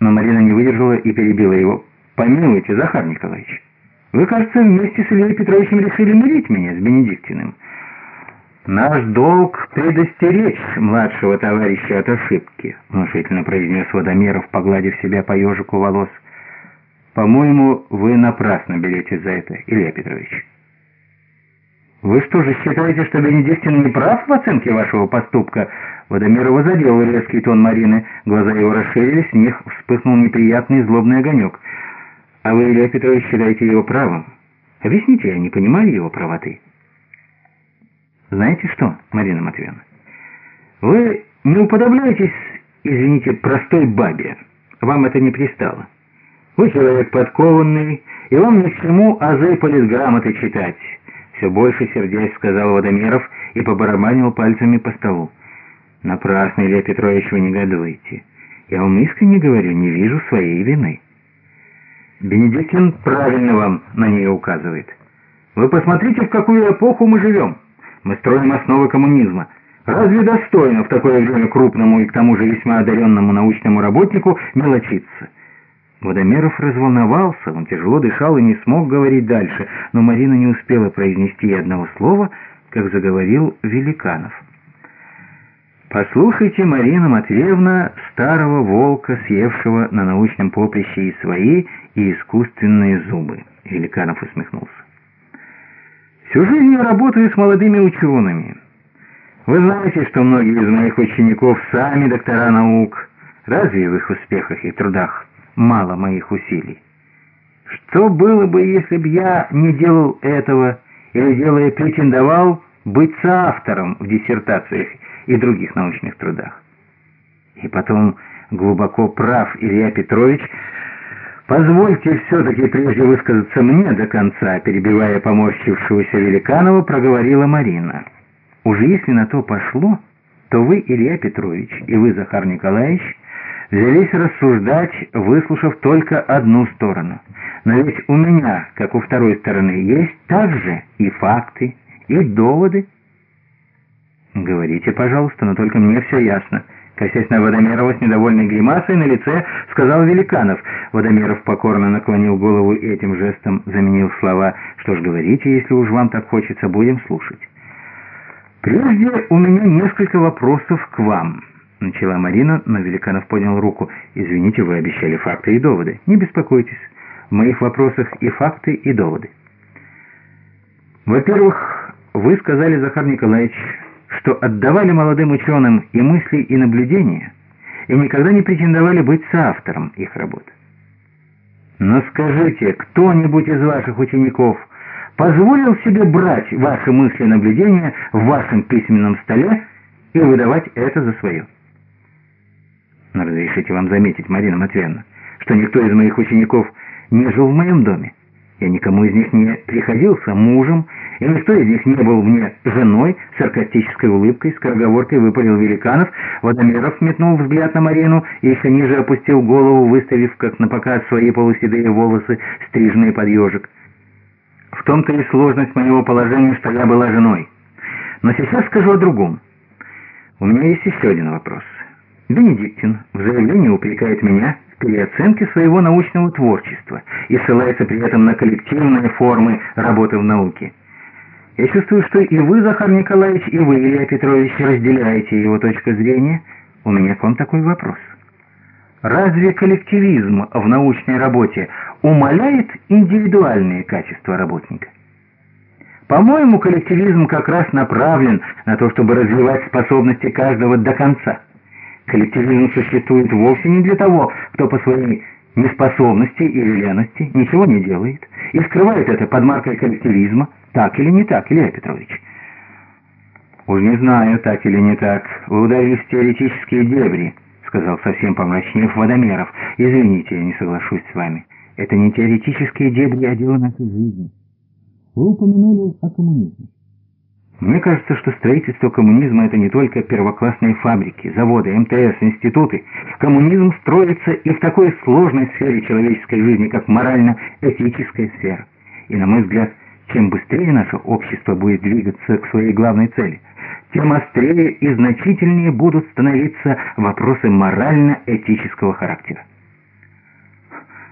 Но Марина не выдержала и перебила его. «Помилуйте, Захар Николаевич, вы, кажется, вместе с Ильей Петровичем решили мирить меня с Бенедиктиным». «Наш долг предостеречь младшего товарища от ошибки», — внушительно произнес Водомеров, погладив себя по ежику волос. «По-моему, вы напрасно берете за это, Илья Петрович». «Вы что же считаете, что Бенедиктин не прав в оценке вашего поступка?» Водомерова задел резкий тон Марины. Глаза его расширились, в них вспыхнул неприятный злобный огонек. «А вы, Илья Петрович, считаете его правым? Объясните, я не понимаю его правоты». «Знаете что, Марина Матвеевна, вы не уподобляетесь, извините, простой бабе. Вам это не пристало. Вы человек подкованный, и вам ни к чему азы политграмоты читать». Все больше сердясь сказал Водомеров и побарабанил пальцами по столу. «Напрасно, Илья Петрович, вы негодуете. Я вам искренне говорю, не вижу своей вины». Бенедиктин правильно вам на нее указывает. Вы посмотрите, в какую эпоху мы живем. Мы строим основы коммунизма. Разве достойно в такое время крупному и к тому же весьма одаренному научному работнику мелочиться? Водомеров разволновался, он тяжело дышал и не смог говорить дальше, но Марина не успела произнести одного слова, как заговорил Великанов. «Послушайте, Марина Матвеевна, старого волка, съевшего на научном поприще и свои, и искусственные зубы», — Великанов усмехнулся. «Всю жизнь я работаю с молодыми учеными. Вы знаете, что многие из моих учеников сами доктора наук. Разве в их успехах и трудах мало моих усилий? Что было бы, если бы я не делал этого, или, делая, претендовал быть соавтором в диссертациях и других научных трудах. И потом глубоко прав Илья Петрович. Позвольте все-таки прежде высказаться мне до конца, перебивая поморщившегося Великанова, проговорила Марина. Уже если на то пошло, то вы, Илья Петрович, и вы, Захар Николаевич, взялись рассуждать, выслушав только одну сторону. Но ведь у меня, как у второй стороны, есть также и факты, и доводы, «Говорите, пожалуйста, но только мне все ясно». Косясь на Водомерова с недовольной гримасой на лице, сказал Великанов. Водомеров покорно наклонил голову и этим жестом заменил слова. «Что ж, говорите, если уж вам так хочется, будем слушать». «Прежде у меня несколько вопросов к вам», — начала Марина, но Великанов поднял руку. «Извините, вы обещали факты и доводы. Не беспокойтесь. В моих вопросах и факты, и доводы». «Во-первых, вы сказали, Захар Николаевич, что отдавали молодым ученым и мысли, и наблюдения, и никогда не претендовали быть соавтором их работ. Но скажите, кто-нибудь из ваших учеников позволил себе брать ваши мысли и наблюдения в вашем письменном столе и выдавать это за свое? Но разрешите вам заметить, Марина Матвеевна, что никто из моих учеников не жил в моем доме. Я никому из них не приходился мужем, и никто из них не был мне женой, саркастической улыбкой, скороговоркой выпалил Великанов. Водомеров метнул взгляд на Марину и еще ниже опустил голову, выставив, как на показ, свои полуседые волосы, стриженные под ежик. В том-то и сложность моего положения, что я была женой. Но сейчас скажу о другом. У меня есть еще один вопрос. Бенедиктин в заявлении упрекает меня переоценке своего научного творчества и ссылается при этом на коллективные формы работы в науке. Я чувствую, что и вы, Захар Николаевич, и вы, Илья Петрович, разделяете его точку зрения. У меня к вам такой вопрос. Разве коллективизм в научной работе умаляет индивидуальные качества работника? По-моему, коллективизм как раз направлен на то, чтобы развивать способности каждого до конца. Коллективизм существует вовсе не для того, кто по своей неспособности или лености ничего не делает и скрывает это под маркой коллективизма, так или не так, Илья Петрович? «Уж не знаю, так или не так. Вы ударились в теоретические дебри», — сказал совсем помрачнев Водомеров. «Извините, я не соглашусь с вами. Это не теоретические дебри, а дело нашей жизни. Вы упомянули о коммунизме. Мне кажется, что строительство коммунизма – это не только первоклассные фабрики, заводы, МТС, институты. Коммунизм строится и в такой сложной сфере человеческой жизни, как морально-этическая сфера. И, на мой взгляд, чем быстрее наше общество будет двигаться к своей главной цели, тем острее и значительнее будут становиться вопросы морально-этического характера.